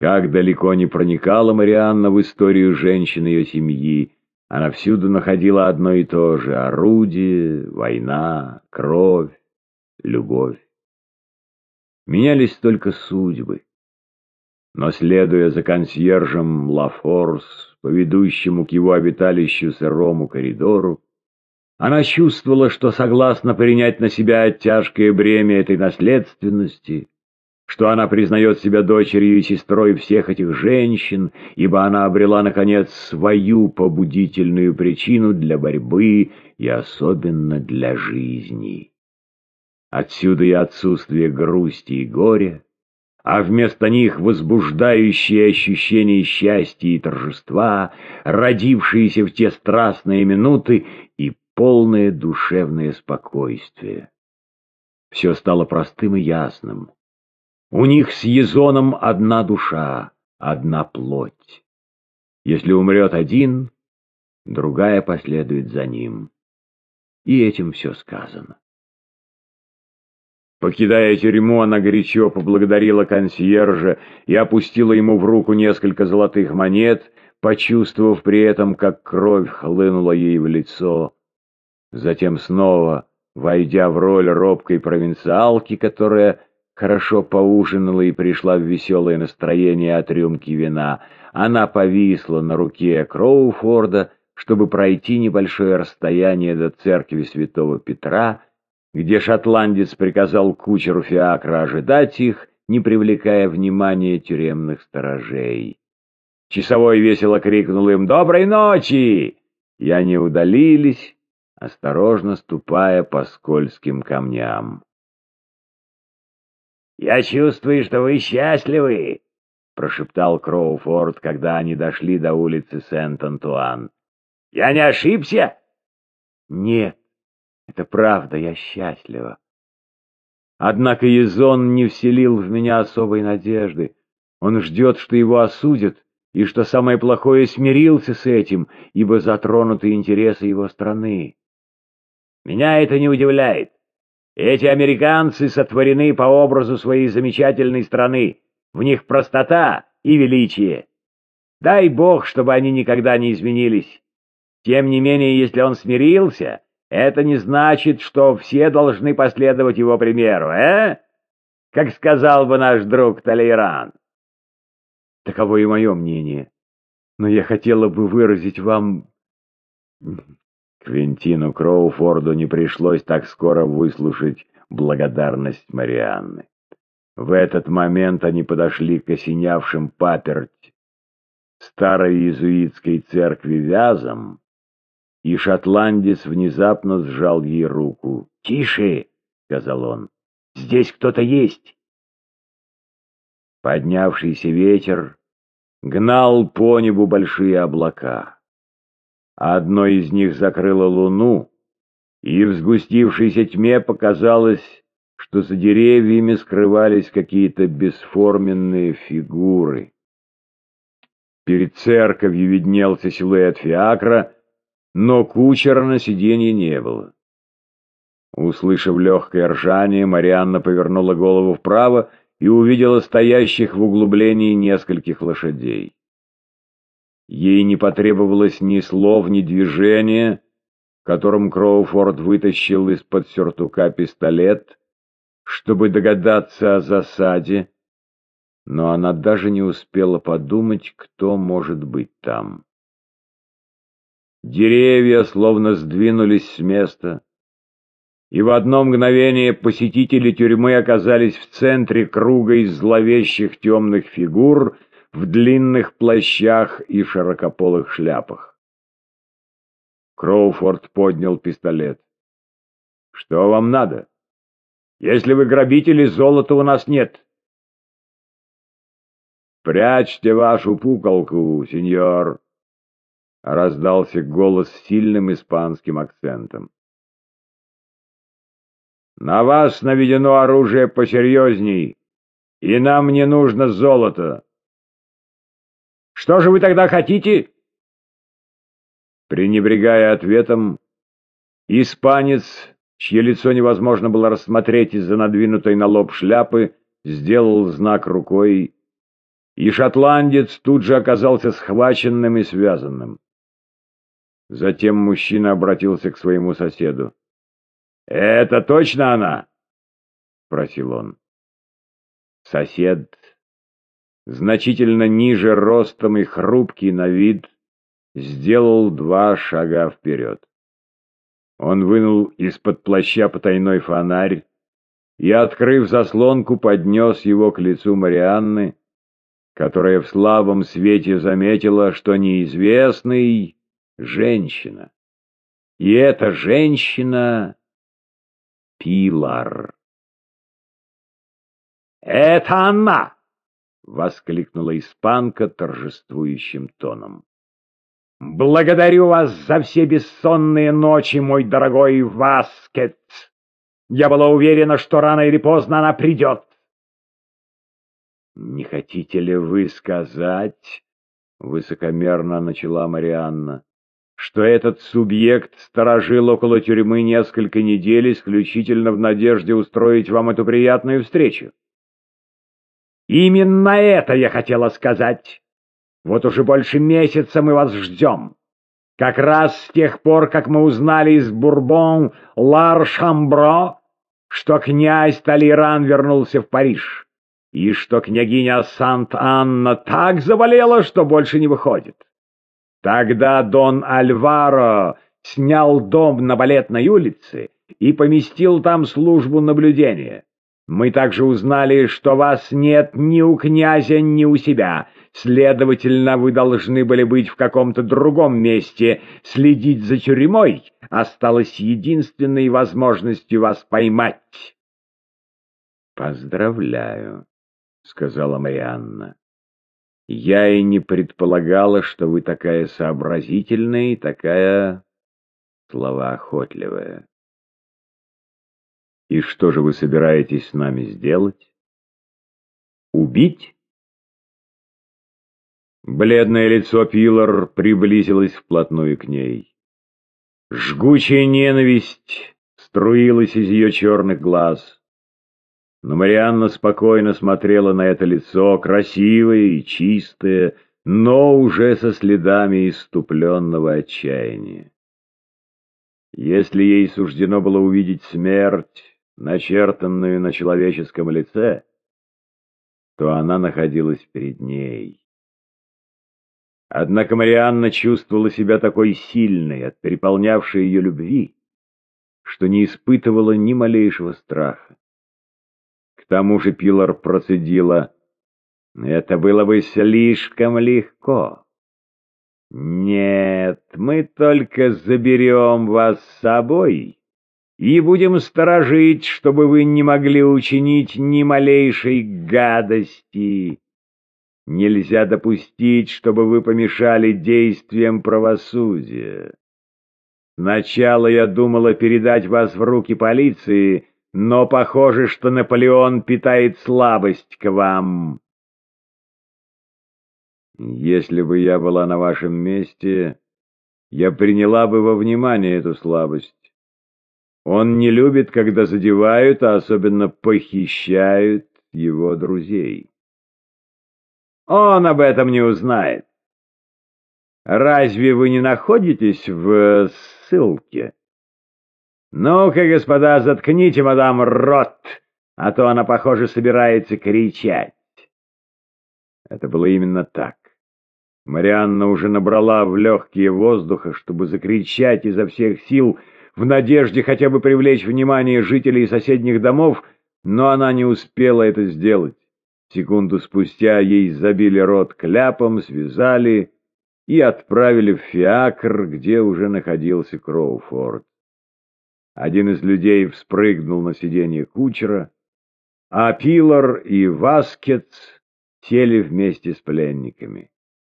Как далеко не проникала Марианна в историю женщин ее семьи, она всюду находила одно и то же — орудие, война, кровь, любовь. Менялись только судьбы. Но, следуя за консьержем Лафорс, по ведущему к его обиталищу сырому коридору, она чувствовала, что согласна принять на себя тяжкое бремя этой наследственности, что она признает себя дочерью и сестрой всех этих женщин, ибо она обрела, наконец, свою побудительную причину для борьбы и особенно для жизни. Отсюда и отсутствие грусти и горя, а вместо них возбуждающие ощущения счастья и торжества, родившиеся в те страстные минуты и полное душевное спокойствие. Все стало простым и ясным. У них с Езоном одна душа, одна плоть. Если умрет один, другая последует за ним. И этим все сказано. Покидая тюрьму, она горячо поблагодарила консьержа и опустила ему в руку несколько золотых монет, почувствовав при этом, как кровь хлынула ей в лицо. Затем снова, войдя в роль робкой провинциалки, которая хорошо поужинала и пришла в веселое настроение от рюмки вина, она повисла на руке Кроуфорда, чтобы пройти небольшое расстояние до церкви святого Петра, где шотландец приказал кучеру Фиакра ожидать их, не привлекая внимания тюремных сторожей. Часовой весело крикнул им «Доброй ночи!» И они удалились, осторожно ступая по скользким камням. «Я чувствую, что вы счастливы!» — прошептал Кроуфорд, когда они дошли до улицы Сент-Антуан. «Я не ошибся?» «Нет, это правда, я счастлива. Однако Езон не вселил в меня особой надежды. Он ждет, что его осудят, и что самое плохое смирился с этим, ибо затронуты интересы его страны. Меня это не удивляет. Эти американцы сотворены по образу своей замечательной страны. В них простота и величие. Дай бог, чтобы они никогда не изменились. Тем не менее, если он смирился, это не значит, что все должны последовать его примеру, э? Как сказал бы наш друг Толейран. Таково и мое мнение. Но я хотела бы выразить вам Квинтину Кроуфорду не пришлось так скоро выслушать благодарность Марианны. В этот момент они подошли к осенявшим паперть старой иезуитской церкви вязом, и шотландец внезапно сжал ей руку. «Тише!» — сказал он. «Здесь кто-то есть!» Поднявшийся ветер гнал по небу большие облака. Одно из них закрыло луну, и в сгустившейся тьме показалось, что за деревьями скрывались какие-то бесформенные фигуры. Перед церковью виднелся силуэт фиакра, но кучера на сиденье не было. Услышав легкое ржание, Марианна повернула голову вправо и увидела стоящих в углублении нескольких лошадей. Ей не потребовалось ни слов, ни движения, которым Кроуфорд вытащил из-под сюртука пистолет, чтобы догадаться о засаде, но она даже не успела подумать, кто может быть там. Деревья словно сдвинулись с места, и в одно мгновение посетители тюрьмы оказались в центре круга из зловещих темных фигур — в длинных плащах и широкополых шляпах. Кроуфорд поднял пистолет. «Что вам надо? Если вы грабители, золота у нас нет». «Прячьте вашу пуколку, сеньор!» — раздался голос с сильным испанским акцентом. «На вас наведено оружие посерьезней, и нам не нужно золото. Что же вы тогда хотите?» Пренебрегая ответом, испанец, чье лицо невозможно было рассмотреть из-за надвинутой на лоб шляпы, сделал знак рукой и шотландец тут же оказался схваченным и связанным. Затем мужчина обратился к своему соседу. «Это точно она?» — спросил он. Сосед, значительно ниже ростом и хрупкий на вид, сделал два шага вперед. Он вынул из-под плаща потайной фонарь и, открыв заслонку, поднес его к лицу Марианны, которая в слабом свете заметила, что неизвестный — женщина. И эта женщина — Пилар. «Это она!» — воскликнула испанка торжествующим тоном. «Благодарю вас за все бессонные ночи, мой дорогой Васкет! Я была уверена, что рано или поздно она придет!» «Не хотите ли вы сказать, — высокомерно начала Марианна, — что этот субъект сторожил около тюрьмы несколько недель исключительно в надежде устроить вам эту приятную встречу?» «Именно это я хотела сказать!» Вот уже больше месяца мы вас ждем. Как раз с тех пор, как мы узнали из Бурбон Лар-Шамбро, что князь Талиран вернулся в Париж, и что княгиня Сант-Анна так заболела, что больше не выходит. Тогда Дон Альваро снял дом на Балетной улице и поместил там службу наблюдения. Мы также узнали, что вас нет ни у князя, ни у себя, Следовательно, вы должны были быть в каком-то другом месте. Следить за тюрьмой осталось единственной возможностью вас поймать. «Поздравляю», — сказала Марианна. «Я и не предполагала, что вы такая сообразительная и такая словоохотливая. И что же вы собираетесь с нами сделать? Убить?» Бледное лицо Пилар приблизилось вплотную к ней. Жгучая ненависть струилась из ее черных глаз. Но Марианна спокойно смотрела на это лицо, красивое и чистое, но уже со следами иступленного отчаяния. Если ей суждено было увидеть смерть, начертанную на человеческом лице, то она находилась перед ней. Однако Марианна чувствовала себя такой сильной от переполнявшей ее любви, что не испытывала ни малейшего страха. К тому же Пилар процедила, «Это было бы слишком легко. Нет, мы только заберем вас с собой» и будем сторожить, чтобы вы не могли учинить ни малейшей гадости. Нельзя допустить, чтобы вы помешали действиям правосудия. Сначала я думала передать вас в руки полиции, но похоже, что Наполеон питает слабость к вам. Если бы я была на вашем месте, я приняла бы во внимание эту слабость. Он не любит, когда задевают, а особенно похищают его друзей. Он об этом не узнает. Разве вы не находитесь в ссылке? Ну-ка, господа, заткните мадам рот, а то она, похоже, собирается кричать. Это было именно так. Марианна уже набрала в легкие воздуха, чтобы закричать изо всех сил, в надежде хотя бы привлечь внимание жителей соседних домов, но она не успела это сделать. Секунду спустя ей забили рот кляпом, связали и отправили в фиакр, где уже находился Кроуфорд. Один из людей вспрыгнул на сиденье кучера, а Пилар и Васкетс сели вместе с пленниками.